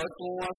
với cua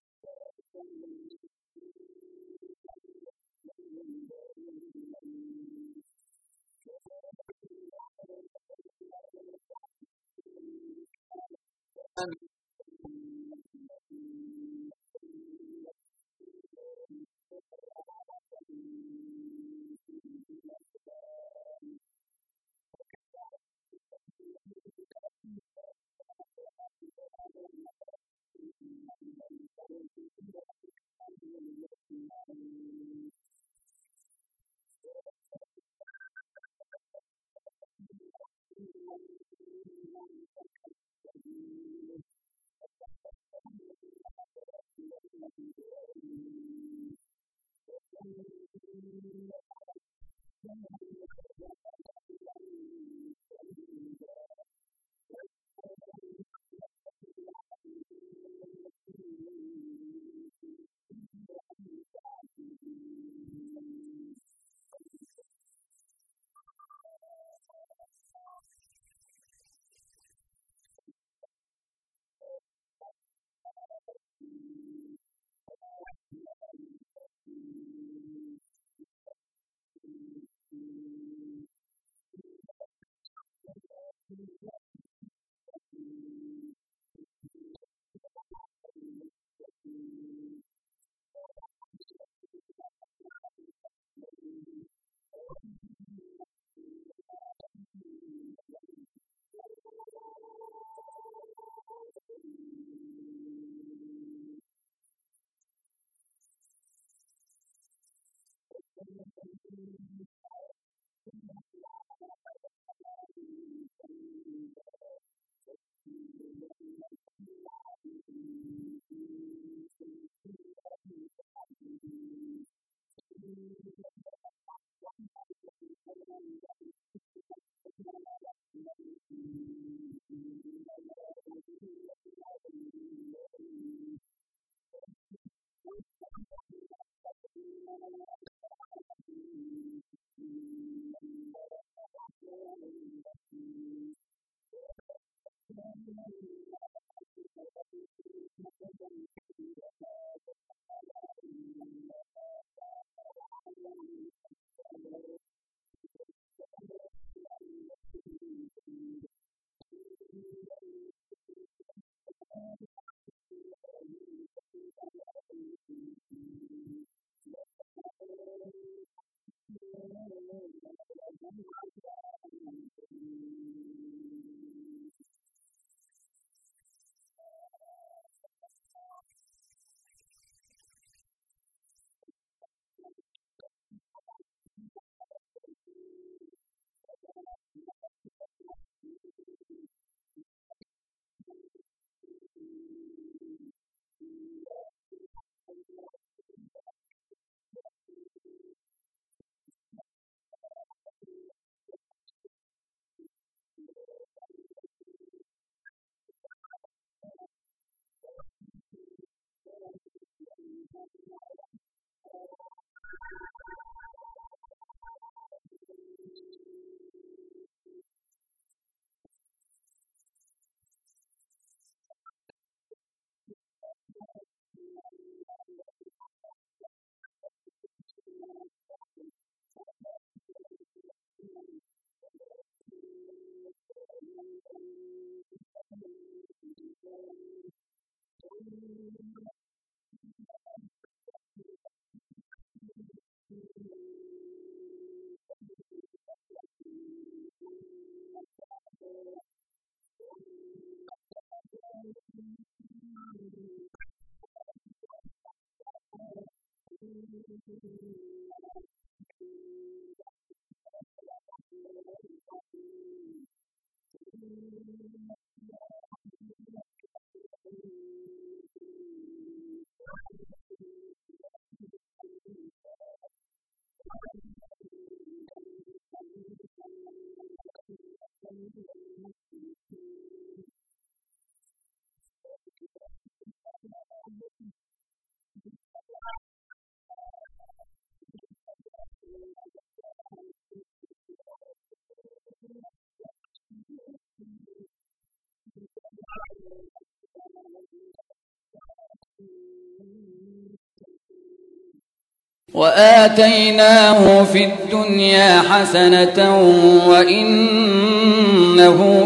وآتيناه في الدنيا حسنة وإنه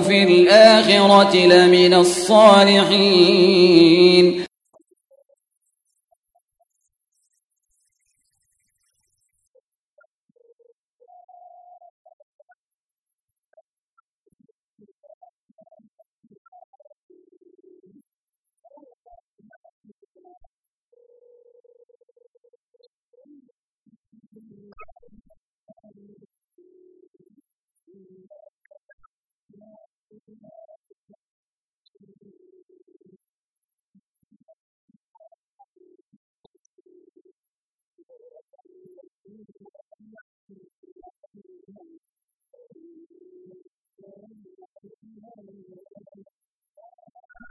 في الآخرة لمن الصالحين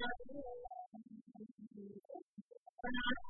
Thank you.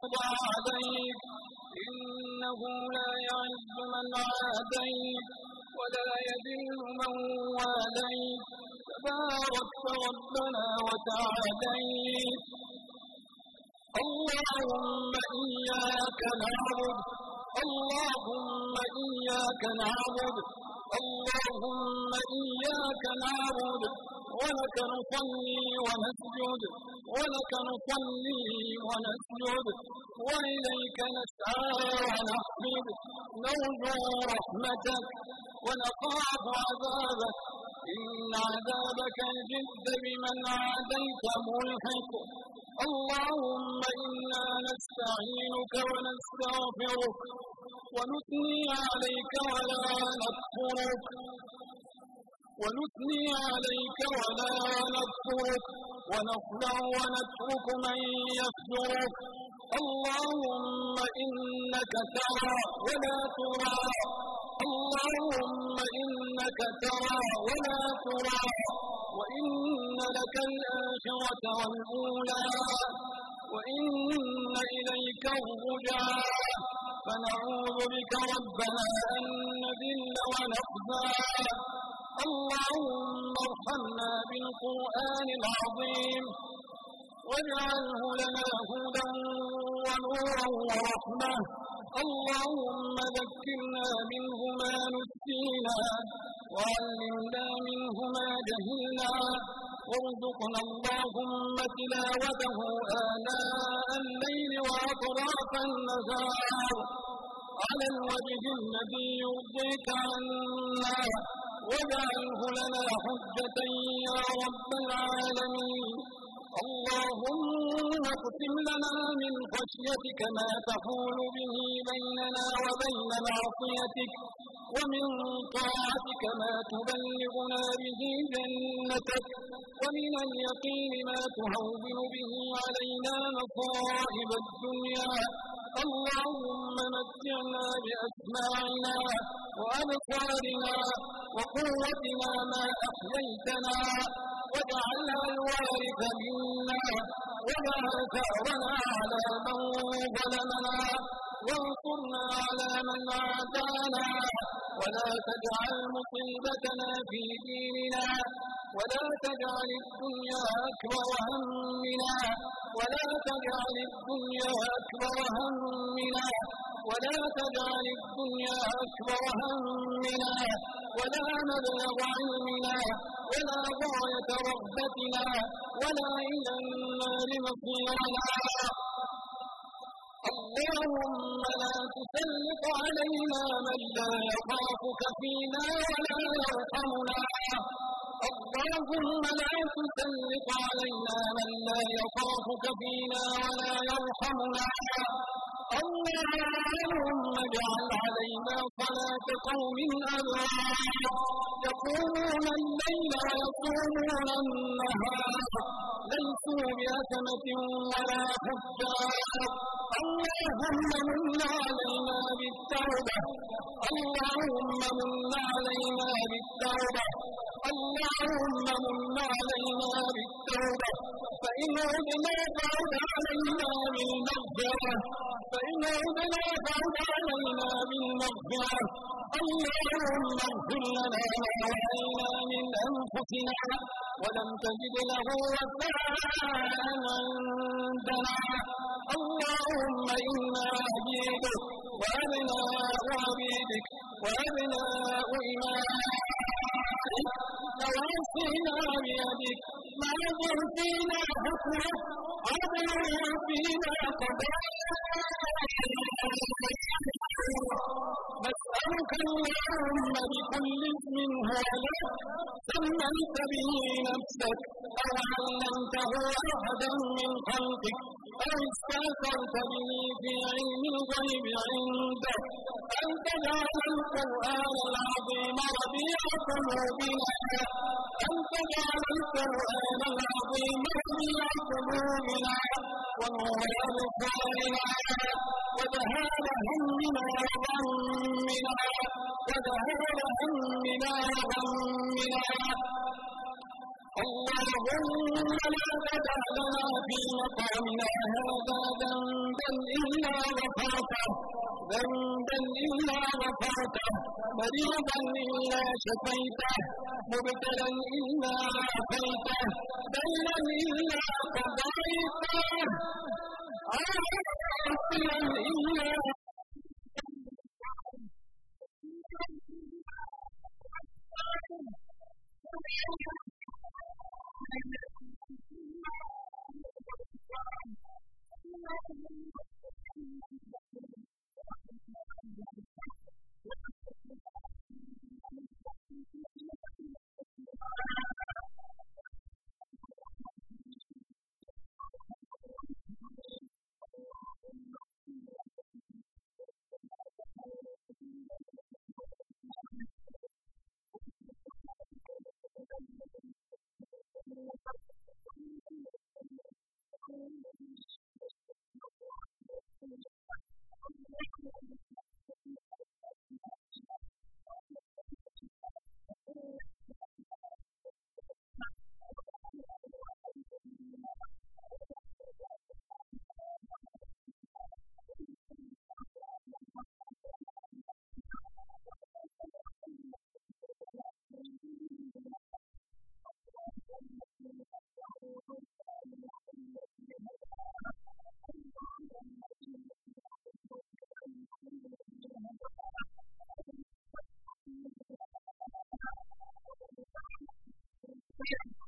عليك إنه لا يعز من عاديت ولا يذل من واليت. تباركت ربنا وتعاليت. اللهم إياك نعبد. اللهم إياك نعبد. اللهم إياك نعبد. ولك نصلي ونسجد. ولك نصلي ونسجد وإليك نسعى ونحفد نرجو رحمتك ونخاف عذابك. إن عذابك الجد بمن عاديت ملحق. اللهم إنا نستعينك ونستغفرك ونثني عليك ولا نكفرك. ونثني عليك ولا نكفرك. ونخلع ونترك من يفجرك اللهم إنك ترى ولا ترى. اللهم إنك ترى ولا ترى. وإن لك الآخرة والأولى. وإن إليك الرجع فنعوذ بك ربنا أن نذل ونخزى. اللهم ارحمنا بالقرآن العظيم واجعله لنا هدى ونورا ورحمة. اللهم ذكرنا منه ما نسينا وعلمنا منه ما جهلنا. وارزقنا اللهم تلاوته آناء الليل وأطراف النهار. على الوجه الذي يرضيك عنا. واجعله لنا حجة يا رب العالمين. اللهم اقسم لنا من خشيتك ما تحول به بيننا وبين معصيتك ومن طاعتك ما تبلغنا به جنتك ومن اليقين ما تهون به علينا مصائب الدنيا. اللهم متعنا بأسماعنا وأبصارنا وقوتنا ما أحييتنا واجعلها الوارث منا واجعل ثأرنا على من ظلمنا وانصرنا على من عادانا. ولا تجعل مصيبتنا في ديننا. ولا تجعل الدنيا أكبر همنا. ولا تجعل الدنيا أكبر همنا. ولا تجعل الدنيا أكبر همنا. ولا مبلغ علمنا. ولا غاية رغبتنا. ولا إلى النار مصيرنا. اللهم لا تسلط علينا من لا يخافك فينا ولا يرحمنا. اللهم لا تسلط علينا من لا يخافك فينا ولا يرحمنا. اللهم اجعل علينا صلاة قوم أبرار يقومون الليل ويصومون النهار ليسوا بأثمة ولا فجار اللهم من علينا بالتوبة. اللهم من علينا بالتوبة. اللهم من علينا بالتوبة. فإن عدنا فعد علينا بالمغفرة. فإن عدنا فعد علينا بالمغفرة اللهم اغفر لنا ما من أنفسنا ولم تجد له وفاء عندنا اللهم إنا عبيدك وأبناء عبيدك وأبناء إمامك نواصينا بيدك ماض فينا حكمك عدل فينا قضاء. نسألك اللهم بكل اسم لك سميت به نفسك أو علمته أحدا من خلقك. أو استأثرت به في علم الغيب عندك. أن تجعل القرآن العظيم ربيع قلوبنا. أن تجعل القرآن العظيم ربيع قلوبنا ونور أبصارنا وذهاب همنا وغمنا وذهاب همنا وغمنا اللهم لا تدع لنا في مقامنا هذا ذنبا إلا غفرته ذنبا إلا غفرته مريضا إلا شفيته مبتلا إلا عافيته دينا إلا قضيته عافيا إلا we are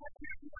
you